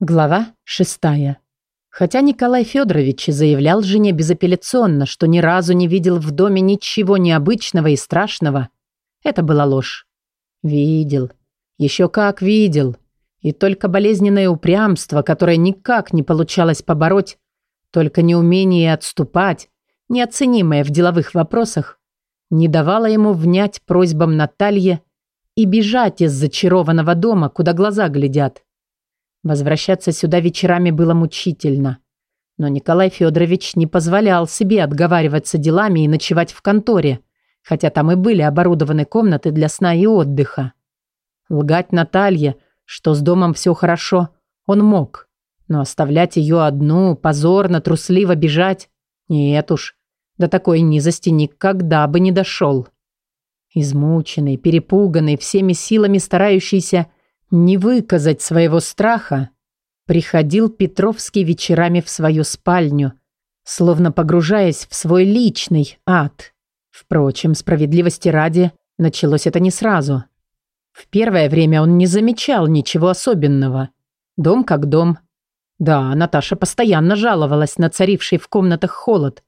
Глава шестая. Хотя Николай Федорович заявлял жене безапелляционно, что ни разу не видел в доме ничего необычного и страшного, это была ложь. Видел. Еще как видел. И только болезненное упрямство, которое никак не получалось побороть, только неумение отступать, неоценимое в деловых вопросах, не давало ему внять просьбам Натальи и бежать из зачарованного дома, куда глаза глядят. Возвращаться сюда вечерами было мучительно. Но Николай Федорович не позволял себе отговариваться делами и ночевать в конторе, хотя там и были оборудованы комнаты для сна и отдыха. Лгать Наталье, что с домом все хорошо, он мог. Но оставлять ее одну, позорно, трусливо бежать? Нет уж, до такой низости никогда бы не дошел. Измученный, перепуганный, всеми силами старающийся не выказать своего страха, приходил Петровский вечерами в свою спальню, словно погружаясь в свой личный ад. Впрочем, справедливости ради, началось это не сразу. В первое время он не замечал ничего особенного. Дом как дом. Да, Наташа постоянно жаловалась на царивший в комнатах холод.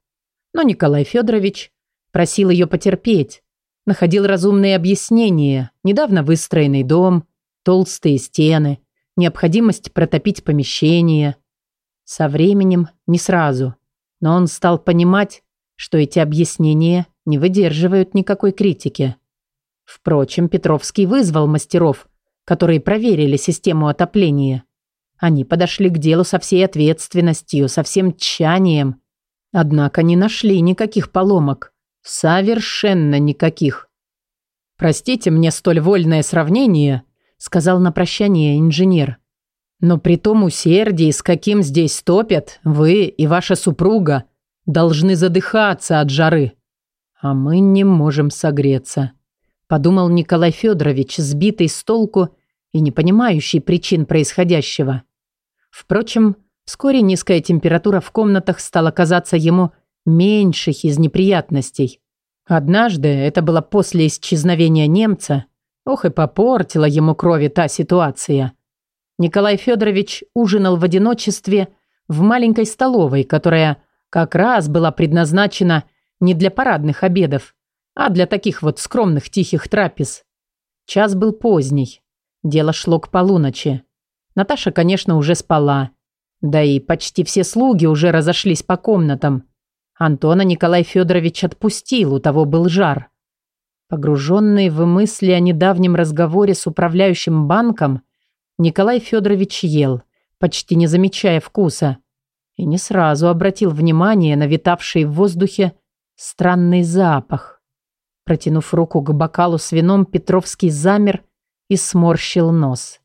Но Николай Федорович просил ее потерпеть, находил разумные объяснения, недавно выстроенный дом, толстые стены, необходимость протопить помещение. Со временем не сразу, но он стал понимать, что эти объяснения не выдерживают никакой критики. Впрочем, Петровский вызвал мастеров, которые проверили систему отопления. Они подошли к делу со всей ответственностью, со всем тщанием. Однако не нашли никаких поломок. Совершенно никаких. Простите мне столь вольное сравнение, сказал на прощание инженер. Но при том усердии, с каким здесь топят, вы и ваша супруга должны задыхаться от жары. А мы не можем согреться, подумал Николай Федорович, сбитый с толку и не понимающий причин происходящего. Впрочем, вскоре низкая температура в комнатах стала казаться ему меньших из неприятностей. Однажды, это было после исчезновения немца, Ох и попортила ему крови та ситуация. Николай Федорович ужинал в одиночестве в маленькой столовой, которая как раз была предназначена не для парадных обедов, а для таких вот скромных тихих трапез. Час был поздний. Дело шло к полуночи. Наташа, конечно, уже спала. Да и почти все слуги уже разошлись по комнатам. Антона Николай Федорович отпустил, у того был жар. Погруженный в мысли о недавнем разговоре с управляющим банком, Николай Федорович ел, почти не замечая вкуса, и не сразу обратил внимание на витавший в воздухе странный запах. Протянув руку к бокалу с вином, Петровский замер и сморщил нос.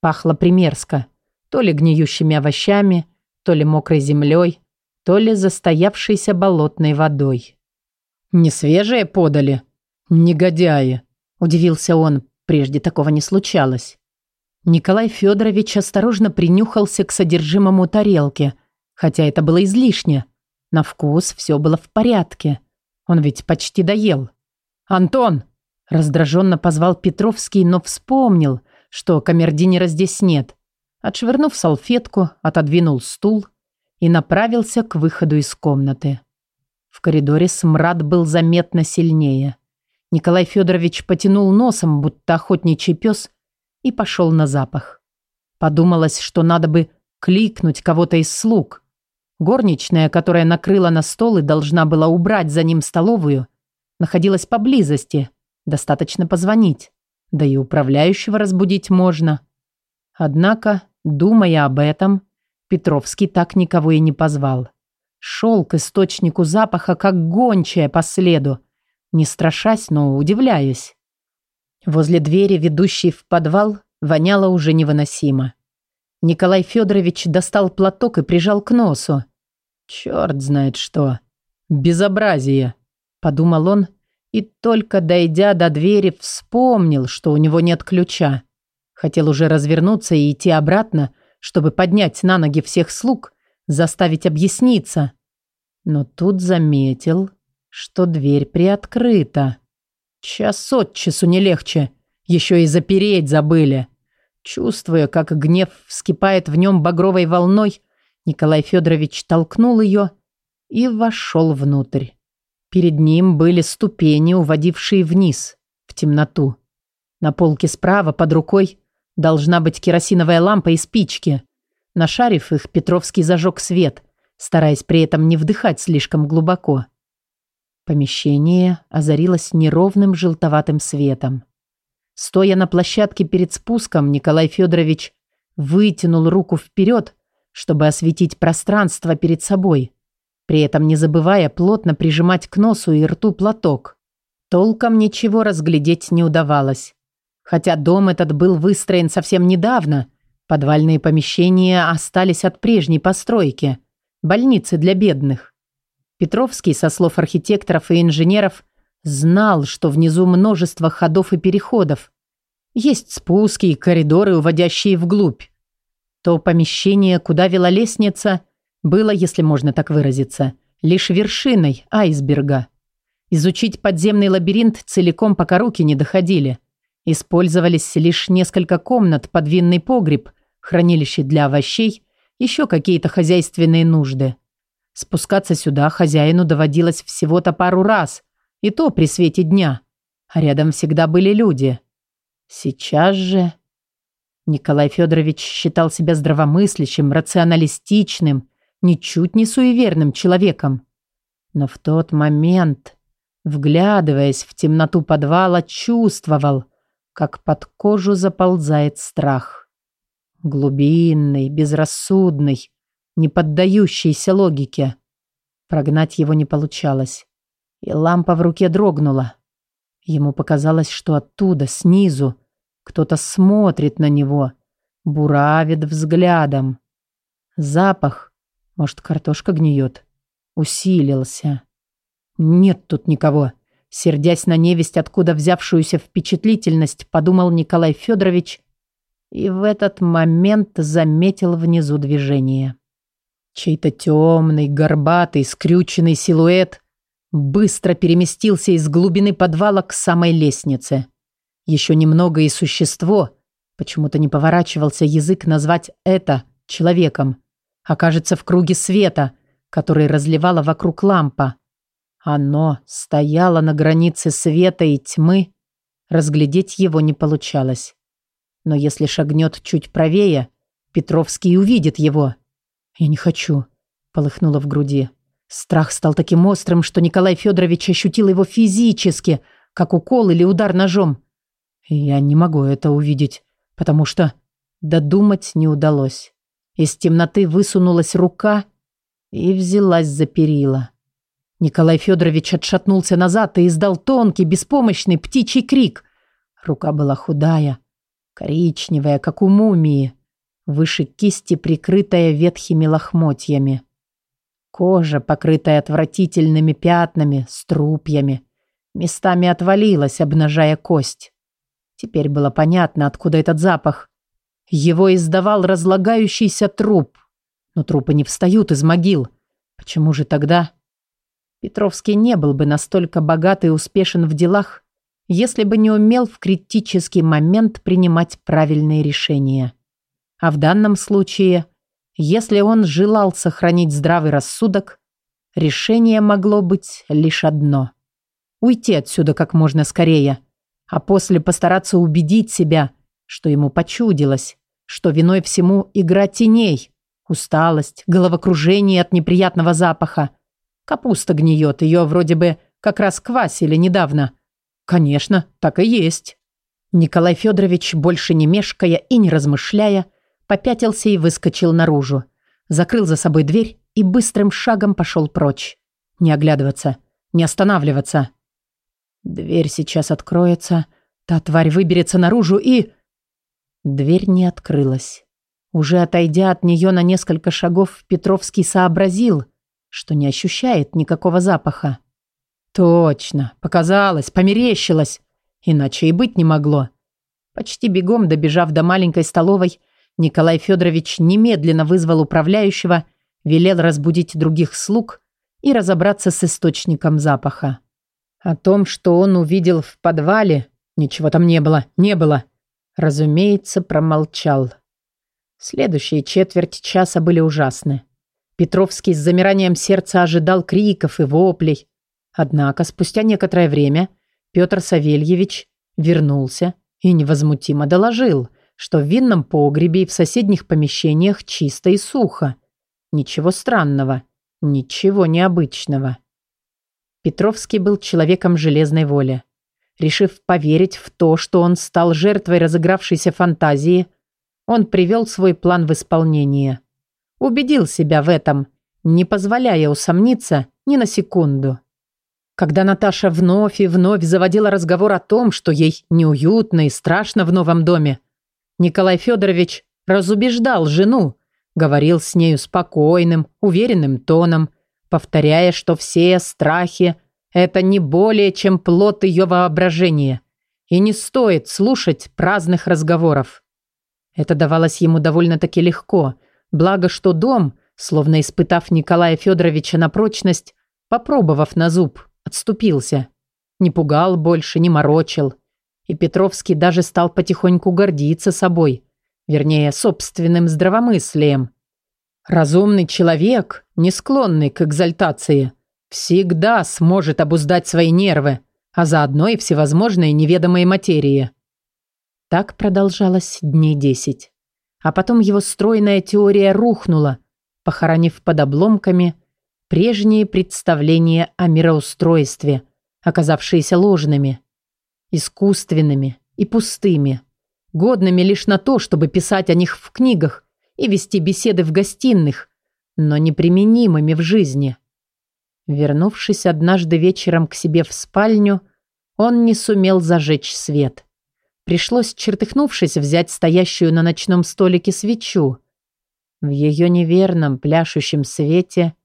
Пахло примерзко, то ли гниющими овощами, то ли мокрой землей, то ли застоявшейся болотной водой. «Не свежее подали?» «Негодяи!» – удивился он. Прежде такого не случалось. Николай Федорович осторожно принюхался к содержимому тарелки, хотя это было излишне. На вкус все было в порядке. Он ведь почти доел. «Антон!» – раздраженно позвал Петровский, но вспомнил, что камердинера здесь нет. Отшвырнув салфетку, отодвинул стул и направился к выходу из комнаты. В коридоре смрад был заметно сильнее. Николай Федорович потянул носом, будто охотничий пес, и пошел на запах. Подумалось, что надо бы кликнуть кого-то из слуг. Горничная, которая накрыла на стол и должна была убрать за ним столовую, находилась поблизости. Достаточно позвонить. Да и управляющего разбудить можно. Однако, думая об этом, Петровский так никого и не позвал. Шел к источнику запаха, как гончая по следу, не страшась, но удивляясь. Возле двери, ведущей в подвал, воняло уже невыносимо. Николай Федорович достал платок и прижал к носу. «Черт знает что! Безобразие!» – подумал он, и только дойдя до двери, вспомнил, что у него нет ключа. Хотел уже развернуться и идти обратно, чтобы поднять на ноги всех слуг, заставить объясниться. Но тут заметил, что дверь приоткрыта. Час от часу не легче. Еще и запереть забыли. Чувствуя, как гнев вскипает в нем багровой волной, Николай Федорович толкнул ее и вошел внутрь. Перед ним были ступени, уводившие вниз, в темноту. На полке справа под рукой должна быть керосиновая лампа и спички. Нашарив их, Петровский зажег свет, стараясь при этом не вдыхать слишком глубоко. Помещение озарилось неровным желтоватым светом. Стоя на площадке перед спуском, Николай Федорович вытянул руку вперед, чтобы осветить пространство перед собой, при этом не забывая плотно прижимать к носу и рту платок. Толком ничего разглядеть не удавалось. Хотя дом этот был выстроен совсем недавно, подвальные помещения остались от прежней постройки, больницы для бедных. Петровский, со слов архитекторов и инженеров, знал, что внизу множество ходов и переходов. Есть спуски и коридоры, уводящие вглубь. То помещение, куда вела лестница, было, если можно так выразиться, лишь вершиной айсберга. Изучить подземный лабиринт целиком пока руки не доходили. Использовались лишь несколько комнат под винный погреб, хранилище для овощей, еще какие-то хозяйственные нужды. Спускаться сюда хозяину доводилось всего-то пару раз, и то при свете дня. А рядом всегда были люди. Сейчас же... Николай Федорович считал себя здравомыслящим, рационалистичным, ничуть не суеверным человеком. Но в тот момент, вглядываясь в темноту подвала, чувствовал, как под кожу заползает страх. Глубинный, безрассудный, не поддающийся логике. Прогнать его не получалось. И лампа в руке дрогнула. Ему показалось, что оттуда, снизу, кто-то смотрит на него, буравит взглядом. Запах, может, картошка гниет, усилился. Нет тут никого. Сердясь на невесть, откуда взявшуюся впечатлительность, подумал Николай Федорович и в этот момент заметил внизу движение. Чей-то темный, горбатый, скрюченный силуэт быстро переместился из глубины подвала к самой лестнице. Еще немного и существо, почему-то не поворачивался язык назвать это человеком, окажется в круге света, который разливала вокруг лампа. Оно стояло на границе света и тьмы, разглядеть его не получалось. Но если шагнет чуть правее, Петровский увидит его. «Я не хочу», — полыхнуло в груди. Страх стал таким острым, что Николай Федорович ощутил его физически, как укол или удар ножом. Я не могу это увидеть, потому что... Додумать не удалось. Из темноты высунулась рука и взялась за перила. Николай Федорович отшатнулся назад и издал тонкий, беспомощный птичий крик. Рука была худая, коричневая, как у мумии, выше кисти прикрытая ветхими лохмотьями. Кожа, покрытая отвратительными пятнами, струпьями, местами отвалилась, обнажая кость. Теперь было понятно, откуда этот запах. Его издавал разлагающийся труп. Но трупы не встают из могил. Почему же тогда... Петровский не был бы настолько богат и успешен в делах, если бы не умел в критический момент принимать правильные решения. А в данном случае, если он желал сохранить здравый рассудок, решение могло быть лишь одно – уйти отсюда как можно скорее – а после постараться убедить себя, что ему почудилось, что виной всему игра теней, усталость, головокружение от неприятного запаха. Капуста гниет, ее вроде бы как раз квасили недавно. Конечно, так и есть. Николай Федорович, больше не мешкая и не размышляя, попятился и выскочил наружу. Закрыл за собой дверь и быстрым шагом пошел прочь. Не оглядываться, не останавливаться. Дверь сейчас откроется, та тварь выберется наружу и... Дверь не открылась. Уже отойдя от нее на несколько шагов, Петровский сообразил, что не ощущает никакого запаха. Точно, показалось, померещилось. Иначе и быть не могло. Почти бегом добежав до маленькой столовой, Николай Федорович немедленно вызвал управляющего, велел разбудить других слуг и разобраться с источником запаха. О том, что он увидел в подвале, ничего там не было, не было. Разумеется, промолчал. Следующие четверть часа были ужасны. Петровский с замиранием сердца ожидал криков и воплей. Однако спустя некоторое время Петр Савельевич вернулся и невозмутимо доложил, что в винном погребе и в соседних помещениях чисто и сухо. Ничего странного, ничего необычного. Петровский был человеком железной воли. Решив поверить в то, что он стал жертвой разыгравшейся фантазии, он привел свой план в исполнение. Убедил себя в этом, не позволяя усомниться ни на секунду. Когда Наташа вновь и вновь заводила разговор о том, что ей неуютно и страшно в новом доме, Николай Федорович разубеждал жену, говорил с нею спокойным, уверенным тоном, повторяя, что все страхи – это не более чем плод ее воображения, и не стоит слушать праздных разговоров. Это давалось ему довольно-таки легко, благо что дом, словно испытав Николая Федоровича на прочность, попробовав на зуб, Отступился. Не пугал больше, не морочил. И Петровский даже стал потихоньку гордиться собой. Вернее, собственным здравомыслием. Разумный человек, не склонный к экзальтации, всегда сможет обуздать свои нервы, а заодно и всевозможные неведомые материи. Так продолжалось дней десять. А потом его стройная теория рухнула, похоронив под обломками – прежние представления о мироустройстве, оказавшиеся ложными, искусственными и пустыми, годными лишь на то, чтобы писать о них в книгах и вести беседы в гостиных, но неприменимыми в жизни. Вернувшись однажды вечером к себе в спальню, он не сумел зажечь свет. Пришлось, чертыхнувшись, взять стоящую на ночном столике свечу. В ее неверном пляшущем свете –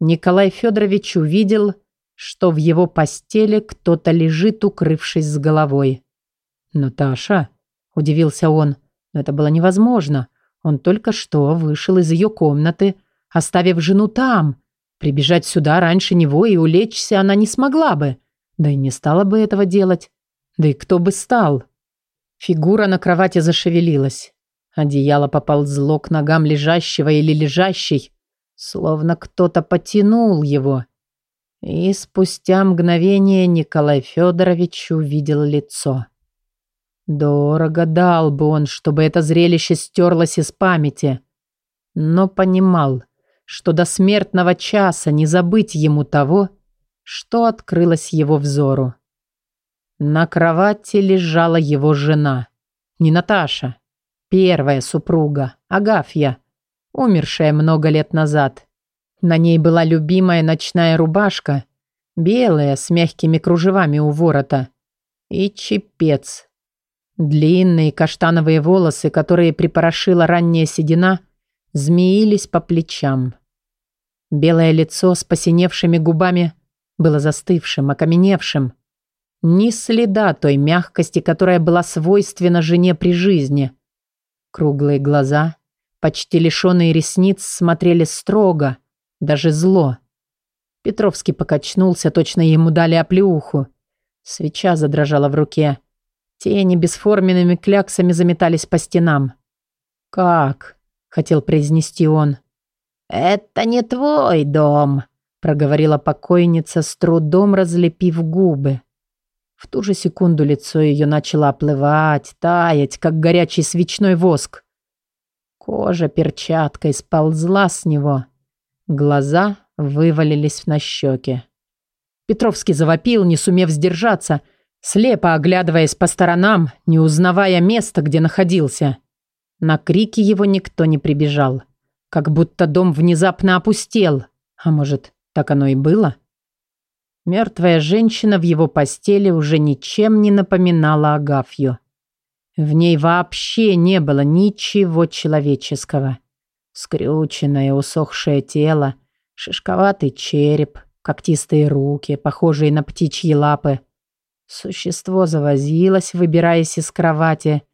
Николай Федорович увидел, что в его постели кто-то лежит, укрывшись с головой. «Наташа?» – удивился он. Но это было невозможно. Он только что вышел из ее комнаты, оставив жену там. Прибежать сюда раньше него и улечься она не смогла бы. Да и не стала бы этого делать. Да и кто бы стал? Фигура на кровати зашевелилась. Одеяло поползло к ногам лежащего или лежащей, Словно кто-то потянул его. И спустя мгновение Николай Федорович увидел лицо. Дорого дал бы он, чтобы это зрелище стерлось из памяти. Но понимал, что до смертного часа не забыть ему того, что открылось его взору. На кровати лежала его жена. Не Наташа, первая супруга, Агафья, умершая много лет назад. На ней была любимая ночная рубашка, белая, с мягкими кружевами у ворота, и чепец. Длинные каштановые волосы, которые припорошила ранняя седина, змеились по плечам. Белое лицо с посиневшими губами было застывшим, окаменевшим. Ни следа той мягкости, которая была свойственна жене при жизни. Круглые глаза, почти лишенные ресниц, смотрели строго, даже зло. Петровский покачнулся, точно ему дали оплеуху. Свеча задрожала в руке. Тени бесформенными кляксами заметались по стенам. «Как?» — хотел произнести он. «Это не твой дом», — проговорила покойница, с трудом разлепив губы. В ту же секунду лицо ее начало оплывать, таять, как горячий свечной воск. Кожа перчаткой сползла с него. Глаза вывалились на щеки. Петровский завопил, не сумев сдержаться, слепо оглядываясь по сторонам, не узнавая места, где находился. На крики его никто не прибежал. Как будто дом внезапно опустел. А может, так оно и было? Мертвая женщина в его постели уже ничем не напоминала Агафью. В ней вообще не было ничего человеческого. Скрюченное усохшее тело, шишковатый череп, когтистые руки, похожие на птичьи лапы. Существо завозилось, выбираясь из кровати,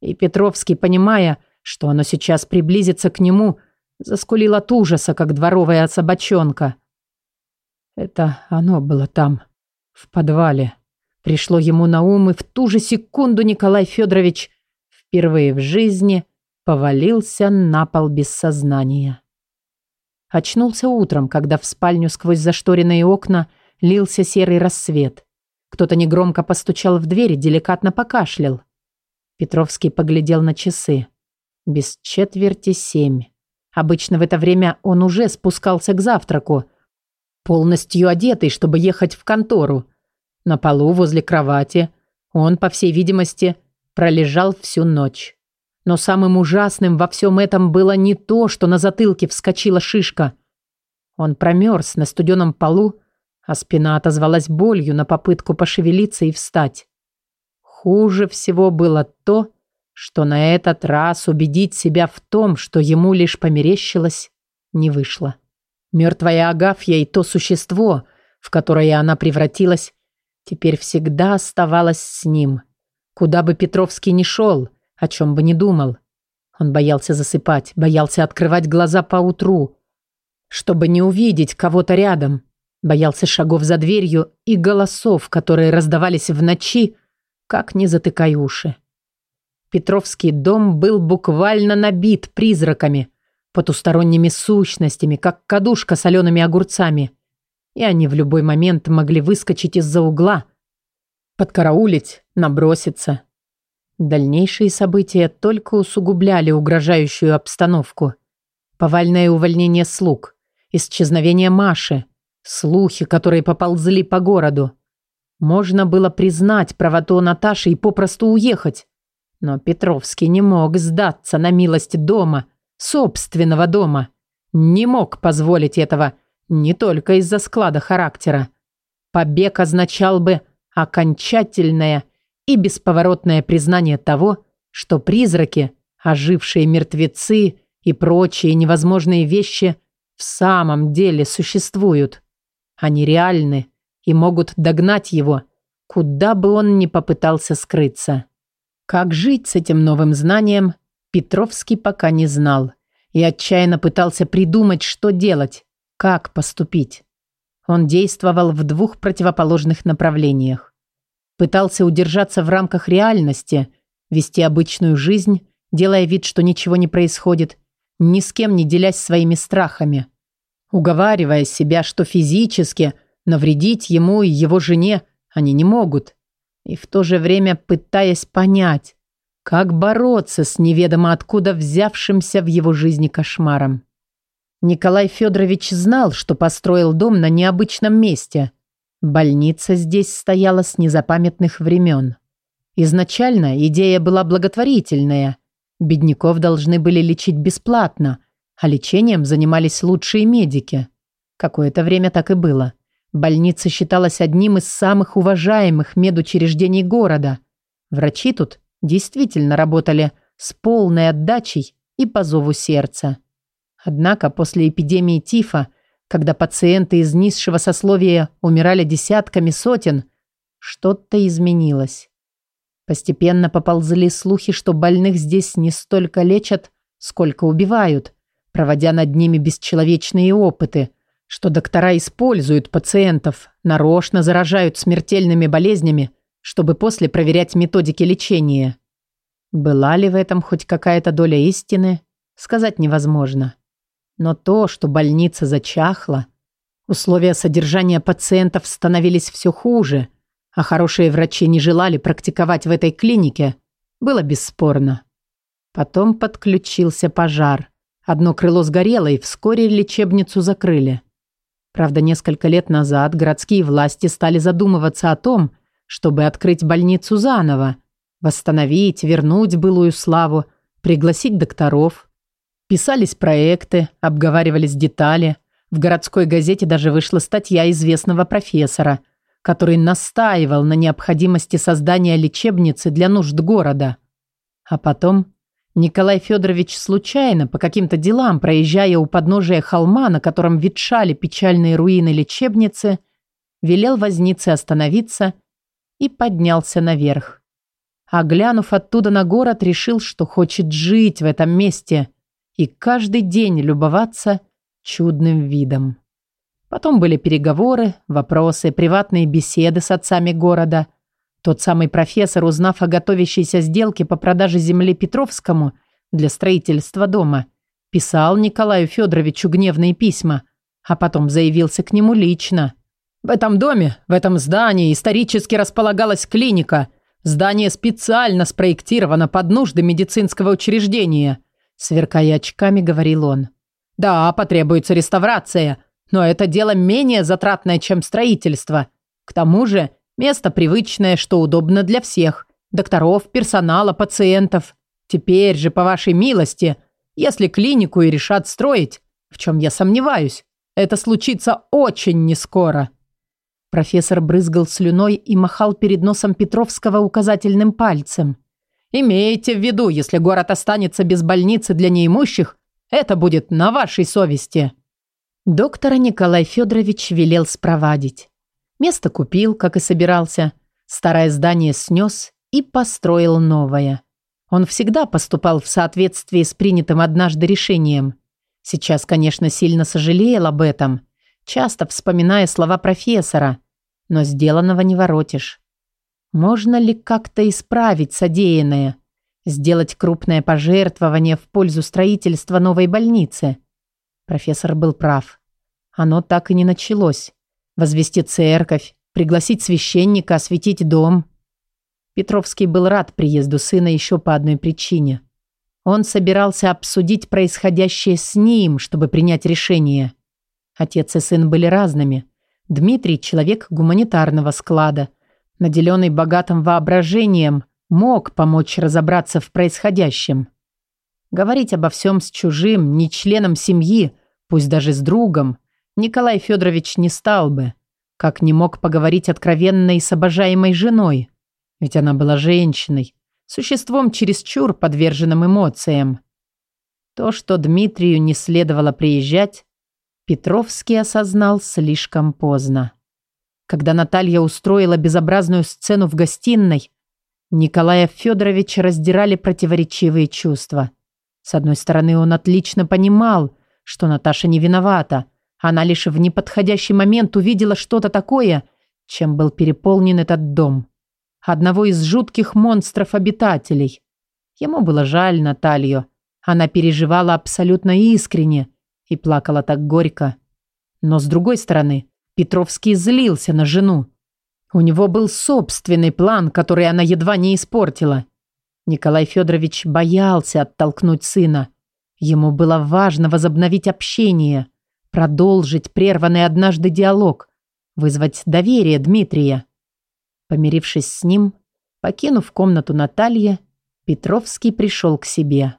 и Петровский, понимая, что оно сейчас приблизится к нему, заскулил от ужаса, как дворовая собачонка. Это оно было там, в подвале. Пришло ему на ум, и в ту же секунду Николай Федорович впервые в жизни повалился на пол без сознания. Очнулся утром, когда в спальню сквозь зашторенные окна лился серый рассвет. Кто-то негромко постучал в дверь и деликатно покашлял. Петровский поглядел на часы. Без четверти семь. Обычно в это время он уже спускался к завтраку, полностью одетый, чтобы ехать в контору. На полу возле кровати он, по всей видимости, пролежал всю ночь. Но самым ужасным во всем этом было не то, что на затылке вскочила шишка. Он промерз на студеном полу, а спина отозвалась болью на попытку пошевелиться и встать. Хуже всего было то, что на этот раз убедить себя в том, что ему лишь померещилось, не вышло. Мертвая Агафья и то существо, в которое она превратилась, теперь всегда оставалось с ним. Куда бы Петровский ни шел – о чем бы ни думал. Он боялся засыпать, боялся открывать глаза поутру, чтобы не увидеть кого-то рядом. Боялся шагов за дверью и голосов, которые раздавались в ночи, как не затыкай уши. Петровский дом был буквально набит призраками, потусторонними сущностями, как кадушка солеными огурцами. И они в любой момент могли выскочить из-за угла, подкараулить, наброситься. Дальнейшие события только усугубляли угрожающую обстановку. Повальное увольнение слуг, исчезновение Маши, слухи, которые поползли по городу. Можно было признать правоту Наташи и попросту уехать. Но Петровский не мог сдаться на милость дома, собственного дома. Не мог позволить этого не только из-за склада характера. Побег означал бы окончательное и бесповоротное признание того, что призраки, ожившие мертвецы и прочие невозможные вещи в самом деле существуют. Они реальны и могут догнать его, куда бы он ни попытался скрыться. Как жить с этим новым знанием, Петровский пока не знал и отчаянно пытался придумать, что делать, как поступить. Он действовал в двух противоположных направлениях. Пытался удержаться в рамках реальности, вести обычную жизнь, делая вид, что ничего не происходит, ни с кем не делясь своими страхами. Уговаривая себя, что физически навредить ему и его жене они не могут. И в то же время пытаясь понять, как бороться с неведомо откуда взявшимся в его жизни кошмаром. Николай Федорович знал, что построил дом на необычном месте – Больница здесь стояла с незапамятных времен. Изначально идея была благотворительная. Бедняков должны были лечить бесплатно, а лечением занимались лучшие медики. Какое-то время так и было. Больница считалась одним из самых уважаемых медучреждений города. Врачи тут действительно работали с полной отдачей и по зову сердца. Однако после эпидемии тифа когда пациенты из низшего сословия умирали десятками сотен, что-то изменилось. Постепенно поползли слухи, что больных здесь не столько лечат, сколько убивают, проводя над ними бесчеловечные опыты, что доктора используют пациентов, нарочно заражают смертельными болезнями, чтобы после проверять методики лечения. Была ли в этом хоть какая-то доля истины, сказать невозможно. Но то, что больница зачахла, условия содержания пациентов становились все хуже, а хорошие врачи не желали практиковать в этой клинике, было бесспорно. Потом подключился пожар. Одно крыло сгорело, и вскоре лечебницу закрыли. Правда, несколько лет назад городские власти стали задумываться о том, чтобы открыть больницу заново, восстановить, вернуть былую славу, пригласить докторов – Писались проекты, обговаривались детали. В городской газете даже вышла статья известного профессора, который настаивал на необходимости создания лечебницы для нужд города. А потом Николай Федорович случайно, по каким-то делам, проезжая у подножия холма, на котором ветшали печальные руины лечебницы, велел вознице остановиться и поднялся наверх. А глянув оттуда на город, решил, что хочет жить в этом месте – и каждый день любоваться чудным видом. Потом были переговоры, вопросы, приватные беседы с отцами города. Тот самый профессор, узнав о готовящейся сделке по продаже земли Петровскому для строительства дома, писал Николаю Федоровичу гневные письма, а потом заявился к нему лично. «В этом доме, в этом здании исторически располагалась клиника. Здание специально спроектировано под нужды медицинского учреждения», сверкая очками, говорил он. «Да, потребуется реставрация, но это дело менее затратное, чем строительство. К тому же место привычное, что удобно для всех. Докторов, персонала, пациентов. Теперь же, по вашей милости, если клинику и решат строить, в чем я сомневаюсь, это случится очень нескоро». Профессор брызгал слюной и махал перед носом Петровского указательным пальцем. «Имейте в виду, если город останется без больницы для неимущих, это будет на вашей совести». Доктора Николай Федорович велел спровадить. Место купил, как и собирался. Старое здание снес и построил новое. Он всегда поступал в соответствии с принятым однажды решением. Сейчас, конечно, сильно сожалел об этом, часто вспоминая слова профессора, но сделанного не воротишь. Можно ли как-то исправить содеянное? Сделать крупное пожертвование в пользу строительства новой больницы? Профессор был прав. Оно так и не началось. Возвести церковь, пригласить священника, осветить дом. Петровский был рад приезду сына еще по одной причине. Он собирался обсудить происходящее с ним, чтобы принять решение. Отец и сын были разными. Дмитрий – человек гуманитарного склада, наделенный богатым воображением, мог помочь разобраться в происходящем. Говорить обо всем с чужим, не членом семьи, пусть даже с другом, Николай Федорович не стал бы, как не мог поговорить откровенно и с обожаемой женой, ведь она была женщиной, существом чересчур подверженным эмоциям. То, что Дмитрию не следовало приезжать, Петровский осознал слишком поздно. Когда Наталья устроила безобразную сцену в гостиной, Николая Федоровича раздирали противоречивые чувства. С одной стороны, он отлично понимал, что Наташа не виновата, она лишь в неподходящий момент увидела что-то такое, чем был переполнен этот дом. Одного из жутких монстров-обитателей. Ему было жаль Наталью. Она переживала абсолютно искренне и плакала так горько. Но с другой стороны, Петровский злился на жену. У него был собственный план, который она едва не испортила. Николай Федорович боялся оттолкнуть сына. Ему было важно возобновить общение – Продолжить прерванный однажды диалог. Вызвать доверие Дмитрия. Помирившись с ним, покинув комнату Натальи, Петровский пришел к себе.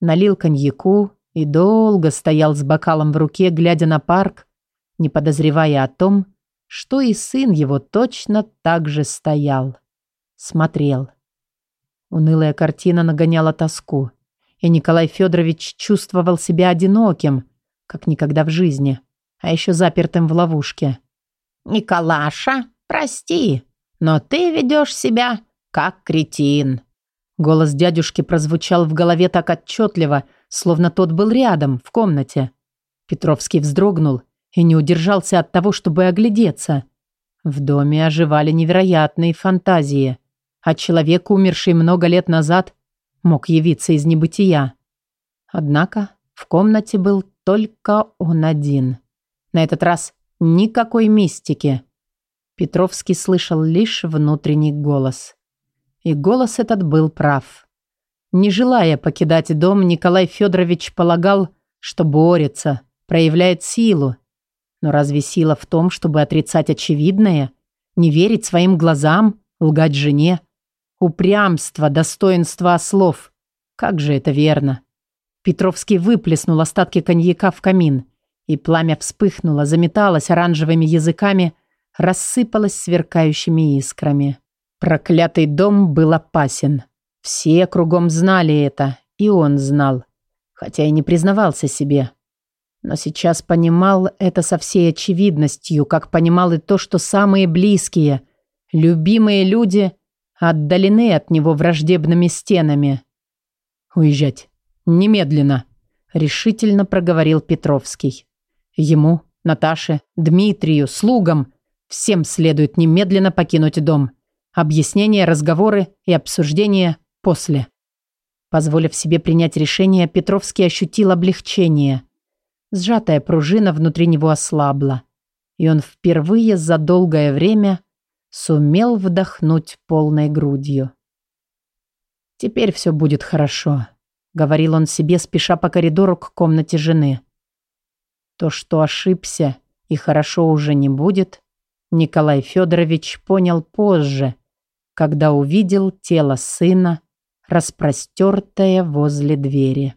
Налил коньяку и долго стоял с бокалом в руке, глядя на парк, не подозревая о том, что и сын его точно так же стоял. Смотрел. Унылая картина нагоняла тоску, и Николай Федорович чувствовал себя одиноким, как никогда в жизни, а еще запертым в ловушке. «Николаша, прости, но ты ведешь себя как кретин». Голос дядюшки прозвучал в голове так отчетливо, словно тот был рядом, в комнате. Петровский вздрогнул и не удержался от того, чтобы оглядеться. В доме оживали невероятные фантазии, а человек, умерший много лет назад, мог явиться из небытия. Однако в комнате был только он один. На этот раз никакой мистики. Петровский слышал лишь внутренний голос. И голос этот был прав. Не желая покидать дом, Николай Федорович полагал, что борется, проявляет силу. Но разве сила в том, чтобы отрицать очевидное, не верить своим глазам, лгать жене? Упрямство, достоинство ослов. Как же это верно? Петровский выплеснул остатки коньяка в камин, и пламя вспыхнуло, заметалось оранжевыми языками, рассыпалось сверкающими искрами. Проклятый дом был опасен. Все кругом знали это, и он знал, хотя и не признавался себе. Но сейчас понимал это со всей очевидностью, как понимал и то, что самые близкие, любимые люди отдалены от него враждебными стенами. Уезжать. «Немедленно», — решительно проговорил Петровский. «Ему, Наташе, Дмитрию, слугам, всем следует немедленно покинуть дом. Объяснения, разговоры и обсуждения после. Позволив себе принять решение, Петровский ощутил облегчение. Сжатая пружина внутри него ослабла, и он впервые за долгое время сумел вдохнуть полной грудью. «Теперь все будет хорошо», — говорил он себе, спеша по коридору к комнате жены. То, что ошибся и хорошо уже не будет, Николай Федорович понял позже, когда увидел тело сына, распростертое возле двери.